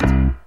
Podcast.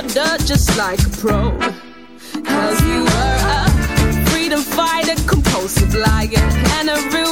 harder just like a pro. Cause you were a freedom fighter, compulsive liar, and a real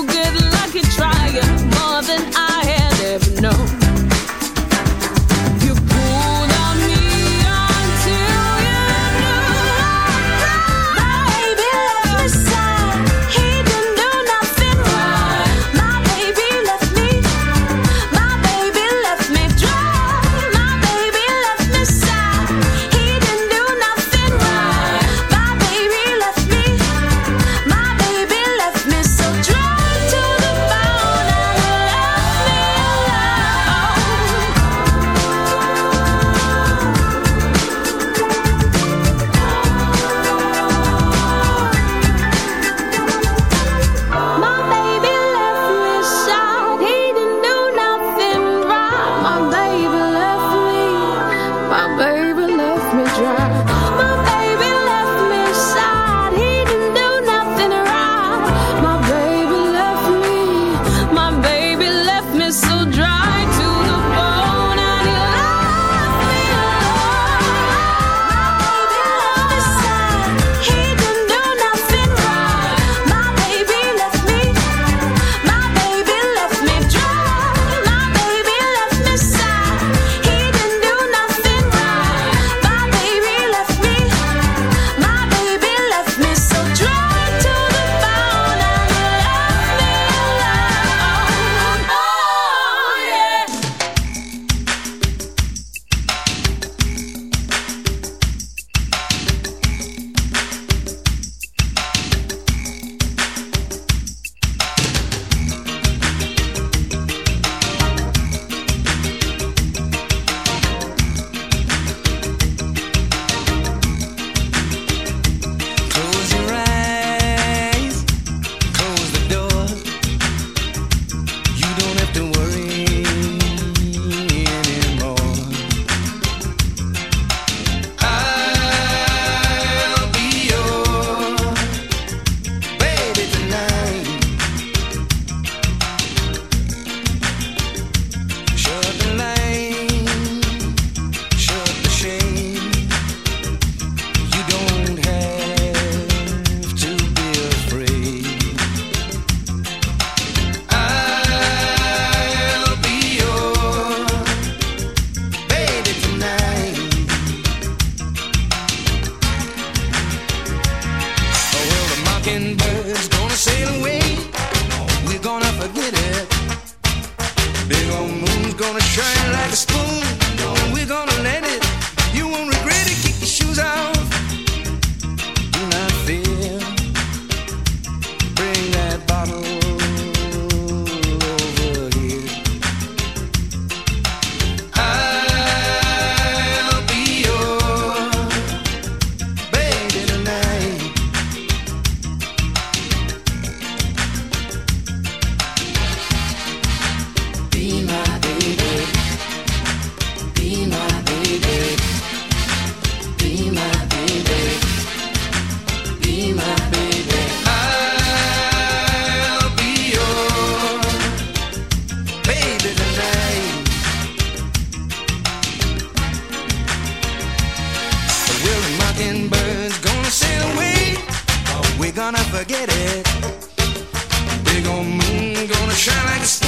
gonna forget it. Big old moon gonna shine like a star.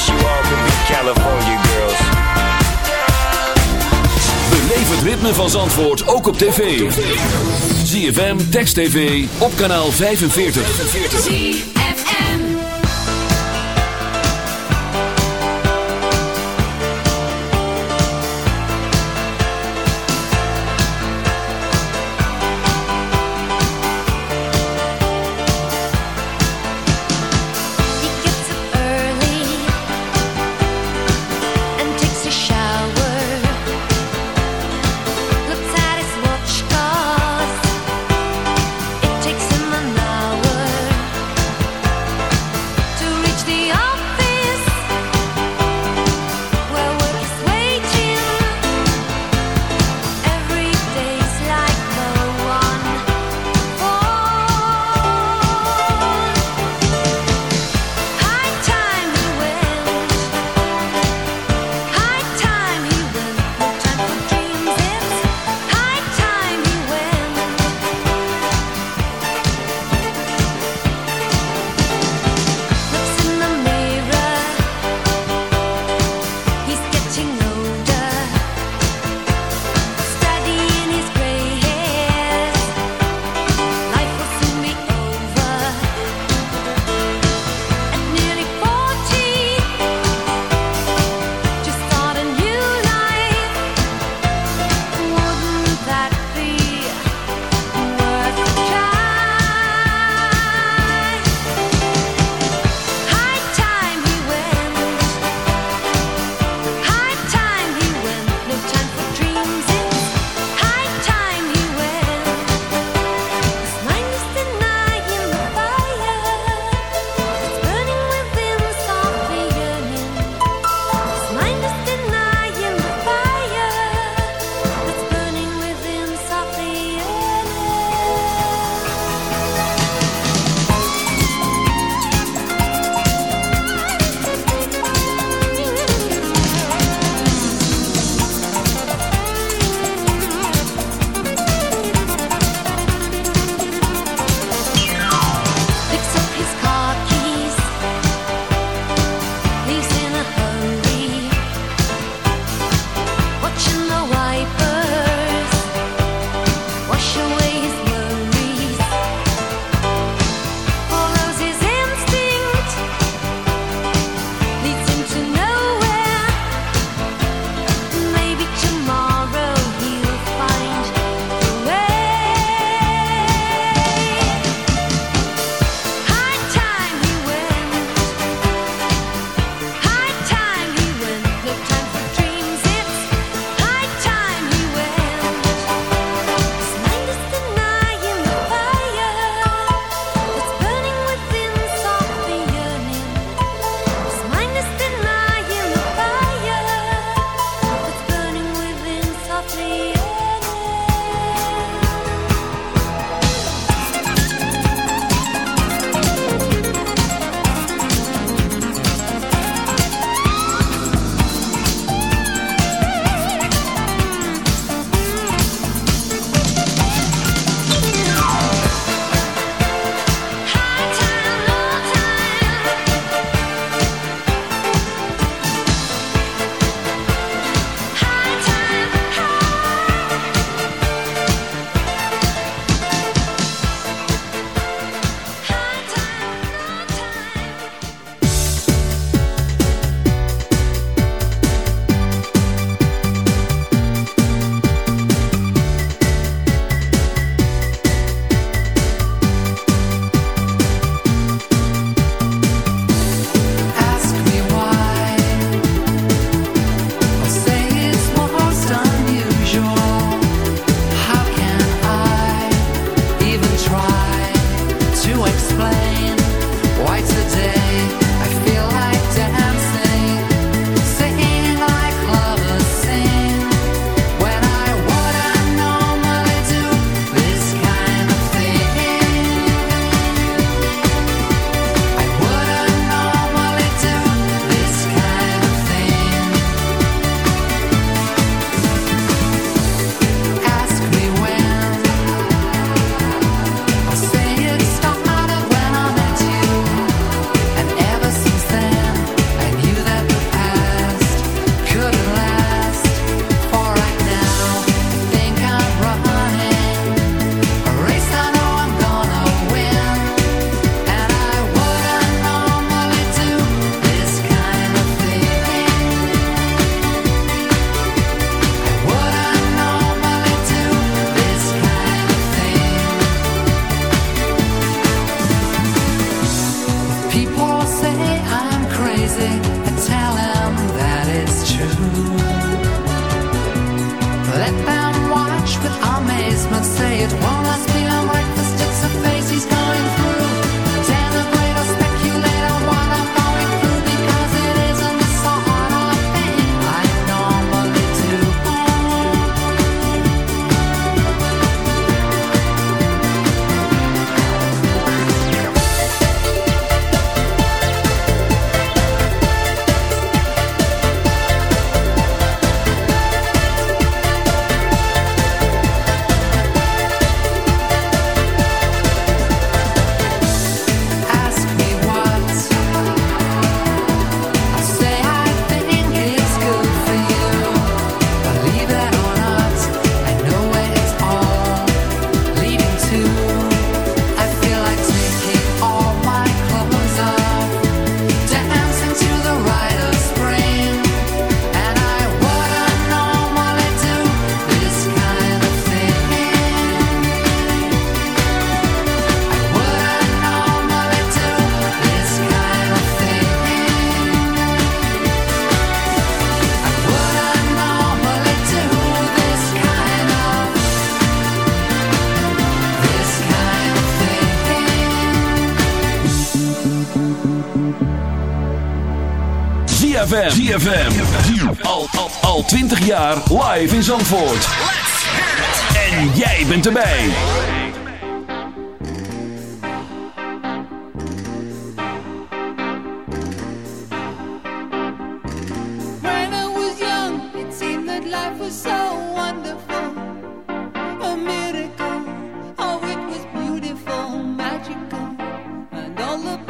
wish you girls. Beleef het ritme van Zandvoort ook op tv. ZFM, Text TV, op kanaal 45. Let them watch with amazement, say it one last ZFM. Al, al, al 20 jaar live in Zandvoort. En jij bent erbij. When I was young, it seemed that life was so wonderful. A miracle. Oh, it was beautiful, magical. And all the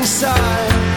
Inside.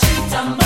chitamba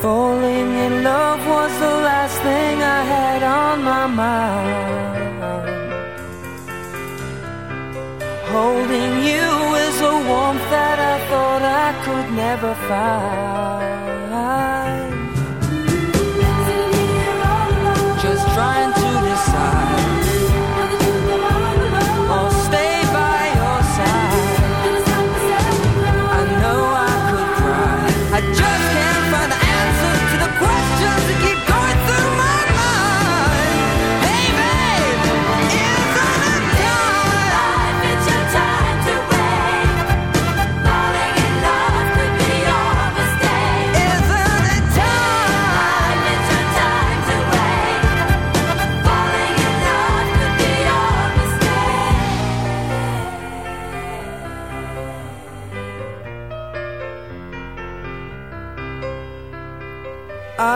Falling in love was the last thing I had on my mind. Holding you is a warmth that I thought I could never find.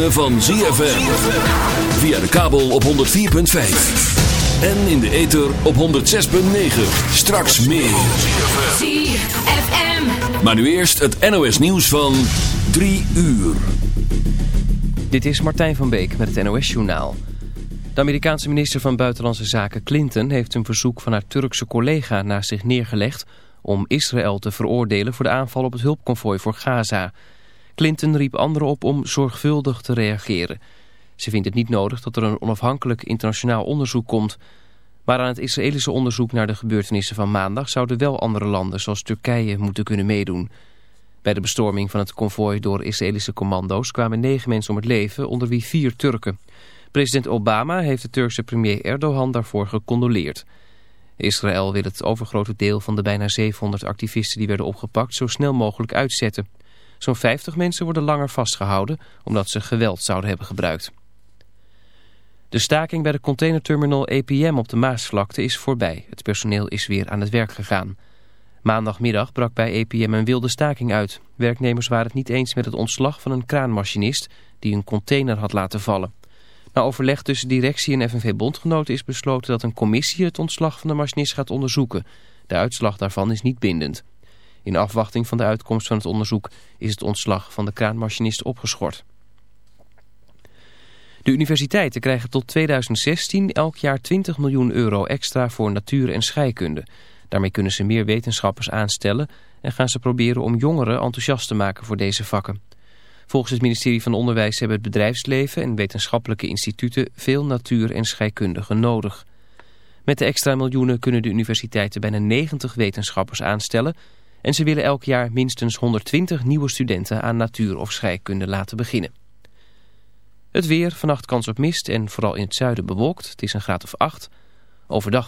Ritme van ZFM. Via de kabel op 104.5. En in de ether op 106.9. Straks meer. ZFM. Maar nu eerst het NOS nieuws van 3 uur. Dit is Martijn van Beek met het NOS-journaal. De Amerikaanse minister van Buitenlandse Zaken Clinton heeft een verzoek van haar Turkse collega naast zich neergelegd om Israël te veroordelen voor de aanval op het hulpconvooi voor Gaza. Clinton riep anderen op om zorgvuldig te reageren. Ze vindt het niet nodig dat er een onafhankelijk internationaal onderzoek komt. Maar aan het Israëlische onderzoek naar de gebeurtenissen van maandag zouden wel andere landen zoals Turkije moeten kunnen meedoen. Bij de bestorming van het konvooi door Israëlische commando's kwamen negen mensen om het leven, onder wie vier Turken. President Obama heeft de Turkse premier Erdogan daarvoor gecondoleerd. Israël wil het overgrote deel van de bijna 700 activisten die werden opgepakt zo snel mogelijk uitzetten. Zo'n 50 mensen worden langer vastgehouden omdat ze geweld zouden hebben gebruikt. De staking bij de containerterminal EPM op de Maasvlakte is voorbij. Het personeel is weer aan het werk gegaan. Maandagmiddag brak bij EPM een wilde staking uit. Werknemers waren het niet eens met het ontslag van een kraanmachinist die een container had laten vallen. Na overleg tussen directie en FNV-bondgenoten is besloten dat een commissie het ontslag van de machinist gaat onderzoeken. De uitslag daarvan is niet bindend. In afwachting van de uitkomst van het onderzoek is het ontslag van de kraanmachinist opgeschort. De universiteiten krijgen tot 2016 elk jaar 20 miljoen euro extra voor natuur en scheikunde. Daarmee kunnen ze meer wetenschappers aanstellen en gaan ze proberen om jongeren enthousiast te maken voor deze vakken. Volgens het ministerie van Onderwijs hebben het bedrijfsleven en wetenschappelijke instituten veel natuur- en scheikundigen nodig. Met de extra miljoenen kunnen de universiteiten bijna 90 wetenschappers aanstellen en ze willen elk jaar minstens 120 nieuwe studenten aan natuur of scheikunde laten beginnen. Het weer, vannacht kans op mist en vooral in het zuiden bewolkt. Het is een graad of 8. Overdag